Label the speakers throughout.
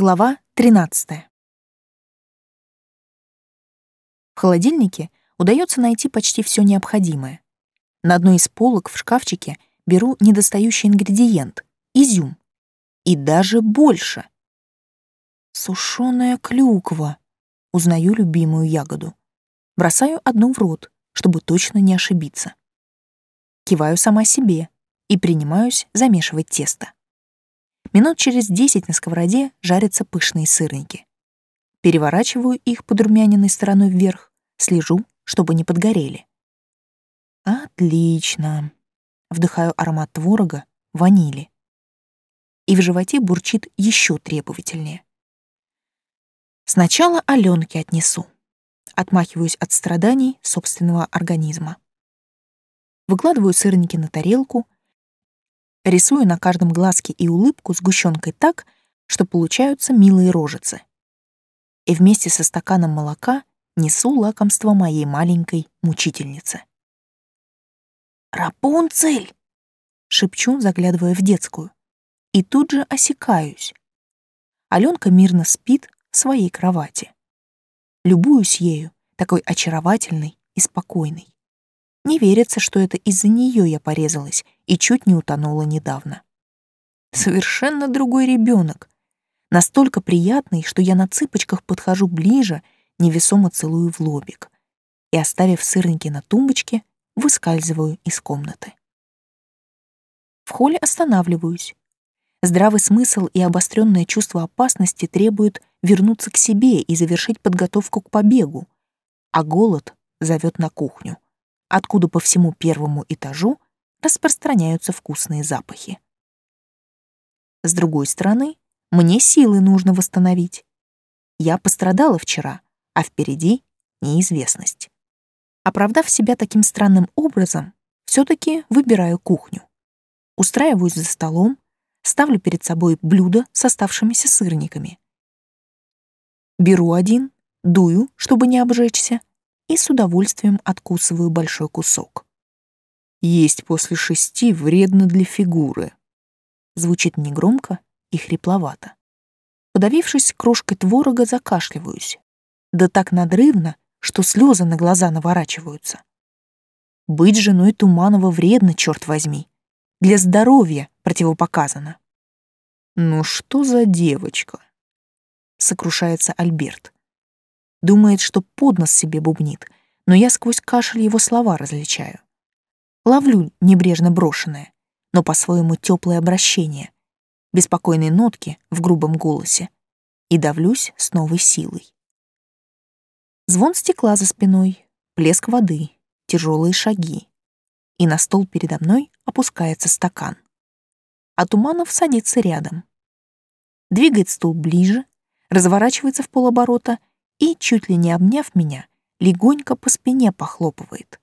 Speaker 1: Глава 13. В холодильнике удается найти почти все необходимое. На одной из полок в шкафчике беру недостающий ингредиент — изюм. И даже больше. Сушеная клюква. Узнаю любимую ягоду. Бросаю одну в рот, чтобы точно не ошибиться. Киваю сама себе и принимаюсь замешивать тесто. Минут через десять на сковороде жарятся пышные сырники. Переворачиваю их подрумяненной стороной вверх, слежу, чтобы не подгорели. Отлично. Вдыхаю аромат творога, ванили. И в животе бурчит еще требовательнее. Сначала Аленке отнесу. Отмахиваюсь от страданий собственного организма. Выкладываю сырники на тарелку — рисую на каждом глазке и улыбку сгущенкой так, что получаются милые рожицы. И вместе со стаканом молока несу лакомство моей маленькой мучительнице. «Рапунцель!» — шепчу, заглядывая в детскую. И тут же осекаюсь. Аленка мирно спит в своей кровати. Любуюсь ею, такой очаровательной и спокойной. Не верится, что это из-за нее я порезалась и чуть не утонула недавно. Совершенно другой ребенок, настолько приятный, что я на цыпочках подхожу ближе, невесомо целую в лобик и, оставив сырники на тумбочке, выскальзываю из комнаты. В холле останавливаюсь. Здравый смысл и обостренное чувство опасности требуют вернуться к себе и завершить подготовку к побегу, а голод зовет на кухню откуда по всему первому этажу распространяются вкусные запахи. С другой стороны, мне силы нужно восстановить. Я пострадала вчера, а впереди неизвестность. Оправдав себя таким странным образом, все таки выбираю кухню. Устраиваюсь за столом, ставлю перед собой блюдо с оставшимися сырниками. Беру один, дую, чтобы не обжечься, и с удовольствием откусываю большой кусок.
Speaker 2: Есть после шести вредно для фигуры.
Speaker 1: Звучит негромко и хрипловато. Подавившись крошкой творога, закашливаюсь. Да так надрывно, что слезы на глаза наворачиваются. Быть женой Туманова вредно, черт возьми. Для здоровья противопоказано.
Speaker 2: «Ну что за девочка?»
Speaker 1: — сокрушается Альберт. Думает, что поднос себе бубнит, но я сквозь кашель его слова различаю. Ловлю небрежно брошенное, но по-своему теплое обращение, беспокойные нотки в грубом голосе и давлюсь с новой силой. Звон стекла за спиной, плеск воды, тяжелые шаги. И на стол передо мной опускается стакан. А Туманов садится рядом. Двигает стул ближе, разворачивается в полоборота и, чуть ли не обняв меня, легонько по спине похлопывает.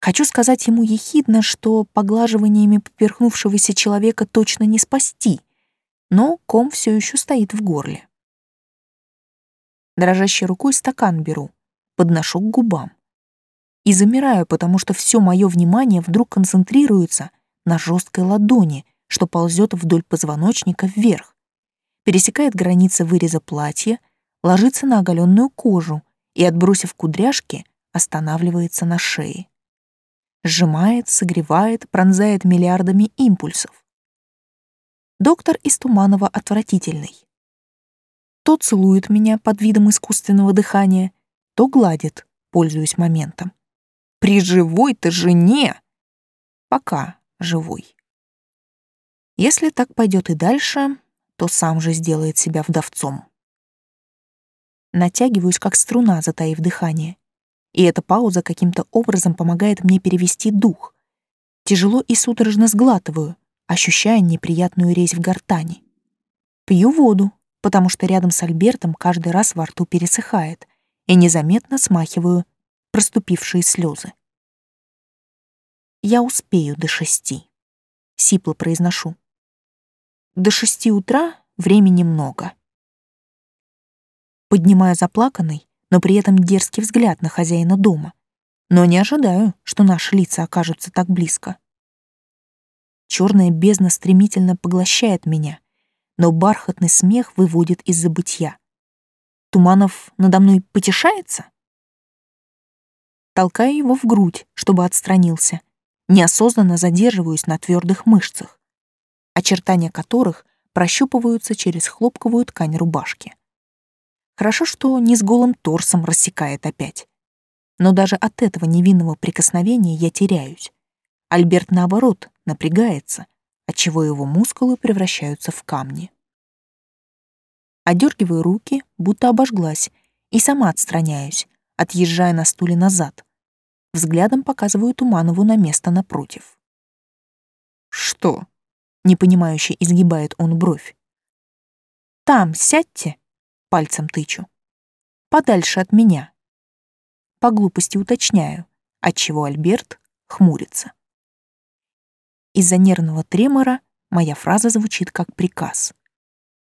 Speaker 1: Хочу сказать ему ехидно, что поглаживаниями поперхнувшегося человека точно не спасти, но ком все еще стоит в горле. Дрожащей рукой стакан беру, подношу к губам. И замираю, потому что все мое внимание вдруг концентрируется на жесткой ладони, что ползет вдоль позвоночника вверх, пересекает границы выреза платья, ложится на оголенную кожу и, отбросив кудряшки, останавливается на шее. Сжимает, согревает, пронзает миллиардами импульсов. Доктор из Туманова отвратительный. То целует меня под видом искусственного дыхания, то гладит, пользуясь моментом. При живой-то жене! Пока живой. Если так пойдет и дальше, то сам же сделает себя вдовцом. Натягиваюсь, как струна, затаив дыхание. И эта пауза каким-то образом помогает мне перевести дух. Тяжело и судорожно сглатываю, ощущая неприятную резь в гортани. Пью воду, потому что рядом с Альбертом каждый раз во рту пересыхает, и незаметно смахиваю проступившие слезы. «Я успею до шести», — сипло произношу. «До шести утра времени много». Поднимаю заплаканный, но при этом дерзкий взгляд на хозяина дома. Но не ожидаю, что наши лица окажутся так близко. Черная бездна стремительно поглощает меня, но бархатный смех выводит из забытья. Туманов надо мной потешается? Толкаю его в грудь, чтобы отстранился. Неосознанно задерживаюсь на твердых мышцах, очертания которых прощупываются через хлопковую ткань рубашки. Хорошо, что не с голым торсом рассекает опять. Но даже от этого невинного прикосновения я теряюсь. Альберт, наоборот, напрягается, отчего его мускулы превращаются в камни. Одергиваю руки, будто обожглась, и сама отстраняюсь, отъезжая на стуле назад. Взглядом показываю Туманову на место напротив.
Speaker 2: «Что?»
Speaker 1: — непонимающе изгибает он бровь. «Там сядьте», — пальцем тычу. «Подальше от меня». По глупости уточняю, отчего Альберт хмурится. Из-за нервного тремора моя фраза звучит как приказ.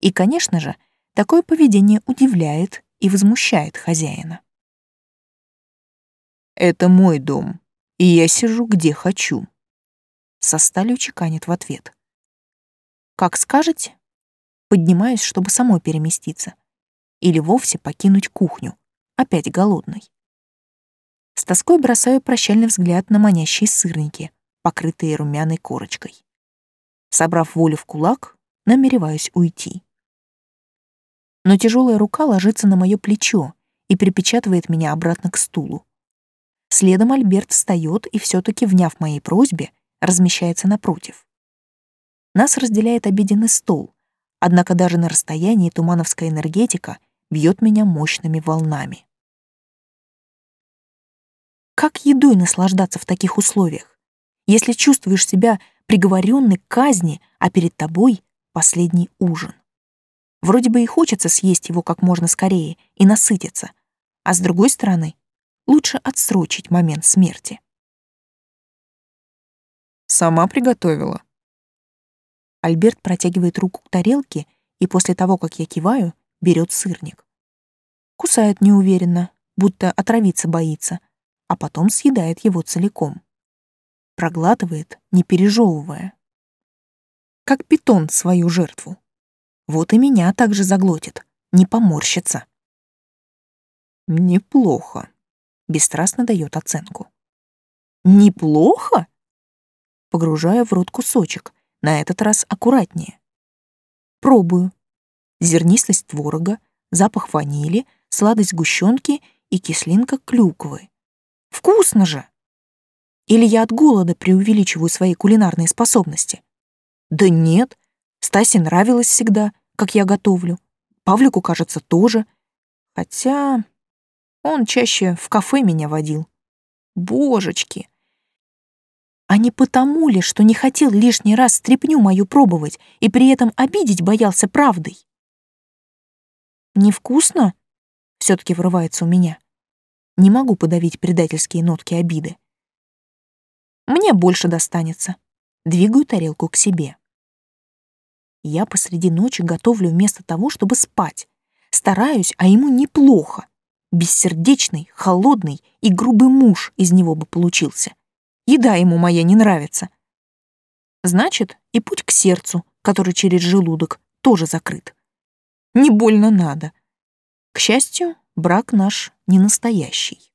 Speaker 1: И, конечно же, такое поведение удивляет и возмущает хозяина.
Speaker 2: «Это мой дом, и я сижу где хочу», —
Speaker 1: со сталью чеканит в ответ. «Как скажете?» Поднимаюсь, чтобы самой переместиться. Или вовсе покинуть кухню, опять голодной. С тоской бросаю прощальный взгляд на манящие сырники — покрытые румяной корочкой. Собрав волю в кулак, намереваюсь уйти. Но тяжелая рука ложится на мое плечо и припечатывает меня обратно к стулу. Следом Альберт встает и все-таки, вняв моей просьбе, размещается напротив. Нас разделяет обеденный стол, однако даже на расстоянии тумановская энергетика бьет меня мощными волнами. Как едой наслаждаться в таких условиях? если чувствуешь себя приговоренной к казни, а перед тобой последний ужин. Вроде бы и хочется съесть его как можно скорее и насытиться, а с другой стороны, лучше отсрочить момент смерти.
Speaker 2: «Сама приготовила?»
Speaker 1: Альберт протягивает руку к тарелке и после того, как я киваю, берет сырник. Кусает неуверенно, будто отравиться боится, а потом съедает его целиком проглатывает, не пережевывая. Как питон свою жертву. Вот и меня также заглотит, не поморщится.
Speaker 2: Неплохо,
Speaker 1: бесстрастно дает оценку. Неплохо? Погружаю в рот кусочек, на этот раз аккуратнее. Пробую. Зернистость творога, запах ванили, сладость сгущенки и кислинка клюквы. Вкусно же! Или я от голода преувеличиваю свои кулинарные способности? Да нет, Стасе нравилось всегда, как я готовлю. Павлику, кажется, тоже. Хотя он чаще в кафе меня водил. Божечки! А не потому ли, что не хотел лишний раз стряпню мою пробовать и при этом обидеть боялся правдой? Невкусно? все таки врывается у меня. Не могу подавить предательские нотки обиды. Мне больше достанется. Двигаю тарелку к себе. Я посреди ночи готовлю вместо того, чтобы спать. Стараюсь, а ему неплохо. Бессердечный, холодный и грубый муж из него бы получился. Еда ему моя не нравится. Значит, и путь к сердцу, который через желудок, тоже закрыт. Не больно надо. К счастью, брак наш не настоящий.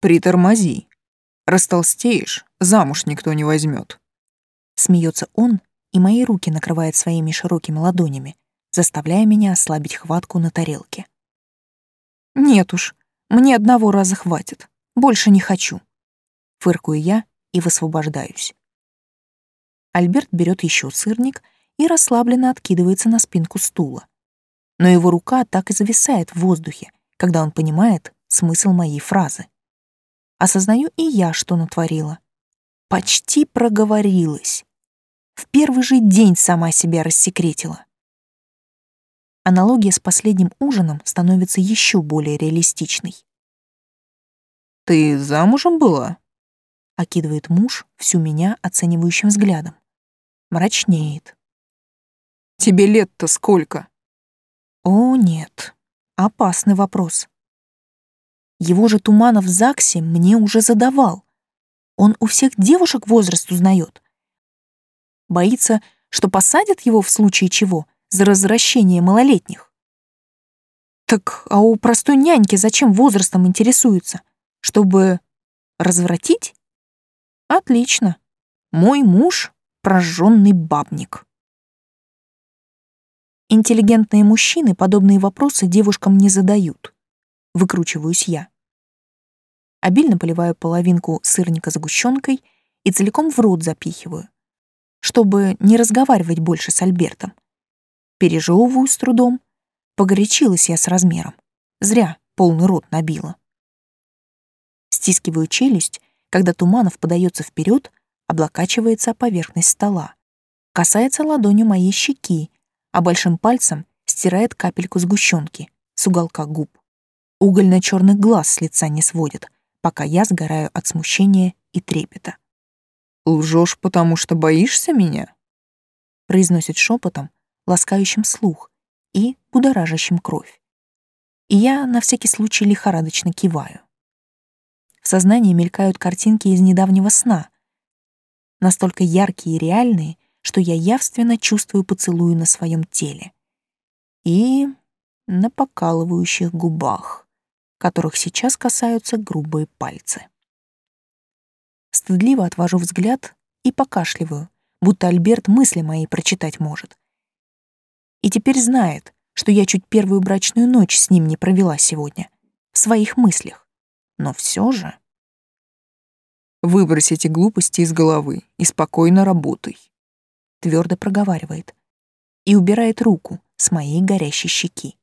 Speaker 2: Притормози, Растолстеешь, замуж никто не возьмет.
Speaker 1: Смеется он, и мои руки накрывает своими широкими ладонями, заставляя меня ослабить хватку на тарелке. Нет уж, мне одного раза хватит. Больше не хочу. Фыркую я и высвобождаюсь. Альберт берет еще сырник и расслабленно откидывается на спинку стула. Но его рука так и зависает в воздухе, когда он понимает смысл моей фразы. Осознаю и я, что натворила. Почти проговорилась. В первый же день сама себя рассекретила. Аналогия с последним ужином становится еще более реалистичной.
Speaker 2: «Ты замужем была?»
Speaker 1: — окидывает муж всю меня оценивающим взглядом. Мрачнеет.
Speaker 2: «Тебе лет-то сколько?»
Speaker 1: «О, нет. Опасный вопрос. Его же Туманов в ЗАГСе мне уже задавал. Он у всех девушек возраст узнает. Боится, что посадят его в случае чего за развращение малолетних. Так а у простой няньки зачем возрастом интересуется? Чтобы развратить? Отлично. Мой муж — прожженный бабник. Интеллигентные мужчины подобные вопросы девушкам не задают. Выкручиваюсь я. Обильно поливаю половинку сырника сгущенкой и целиком в рот запихиваю, чтобы не разговаривать больше с Альбертом. Пережевываю с трудом. Погорячилась я с размером. Зря полный рот набила. Стискиваю челюсть, когда Туманов подается вперед, облокачивается о поверхность стола. Касается ладонью моей щеки, а большим пальцем стирает капельку сгущенки с уголка губ. Угольно-черных глаз с лица не сводит, пока я сгораю от смущения и трепета.
Speaker 2: «Лжешь, потому что боишься меня?»
Speaker 1: произносит шепотом, ласкающим слух и будоражащим кровь. И я на всякий случай лихорадочно киваю. В сознании мелькают картинки из недавнего сна, настолько яркие и реальные, что я явственно чувствую поцелуи на своем теле и на покалывающих губах, которых сейчас касаются грубые пальцы. Стыдливо отвожу взгляд и покашливаю, будто Альберт мысли мои прочитать может. И теперь знает, что я чуть первую брачную ночь с ним не провела сегодня, в своих мыслях. Но все же...
Speaker 2: Выбрось эти глупости из головы и спокойно работай
Speaker 1: твердо проговаривает и убирает руку с моей горящей щеки.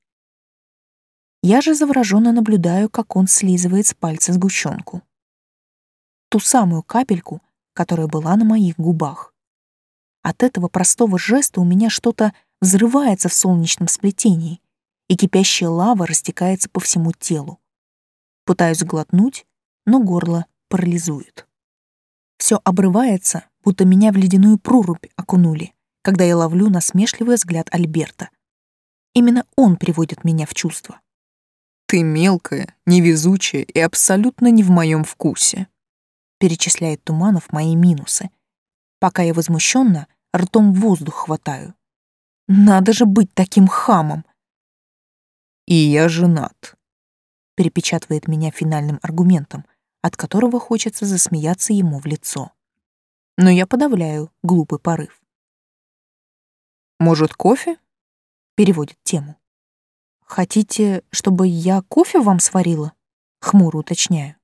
Speaker 1: Я же завороженно наблюдаю, как он слизывает с пальца сгущенку. Ту самую капельку, которая была на моих губах. От этого простого жеста у меня что-то взрывается в солнечном сплетении, и кипящая лава растекается по всему телу. Пытаюсь глотнуть, но горло парализует. Все обрывается, будто меня в ледяную прорубь окунули, когда я ловлю насмешливый взгляд Альберта. Именно он приводит меня в чувство.
Speaker 2: «Ты мелкая, невезучая и абсолютно не в моем вкусе»,
Speaker 1: перечисляет Туманов мои минусы, пока я возмущенно ртом воздух хватаю. Надо же быть таким хамом.
Speaker 2: «И я женат»,
Speaker 1: перепечатывает меня финальным аргументом, от которого хочется засмеяться ему в лицо но я подавляю глупый порыв.
Speaker 2: «Может, кофе?»
Speaker 1: — переводит тему. «Хотите, чтобы я кофе вам сварила?» — хмуро уточняю.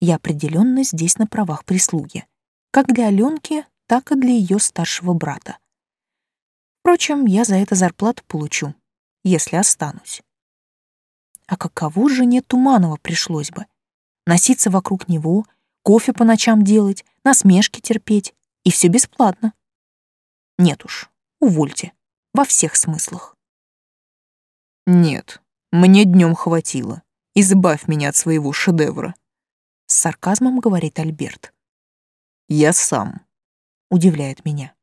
Speaker 1: Я определенно здесь на правах прислуги, как для Аленки, так и для ее старшего брата. Впрочем, я за это зарплату получу, если останусь. А каково жене Туманова пришлось бы? Носиться вокруг него, кофе по ночам делать, насмешки терпеть, и все бесплатно. Нет уж, увольте, во всех смыслах.
Speaker 2: Нет, мне днем хватило. Избавь меня от своего шедевра.
Speaker 1: С сарказмом говорит Альберт.
Speaker 2: Я сам.
Speaker 1: Удивляет меня.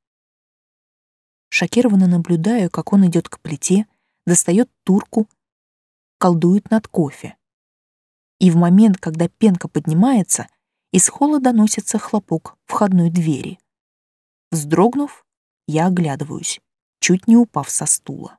Speaker 1: Шокированно наблюдаю, как он идет к плите, достает турку, колдует над кофе. И в момент, когда пенка поднимается, из холла доносится хлопок входной двери. Вздрогнув, я оглядываюсь, чуть не упав со стула.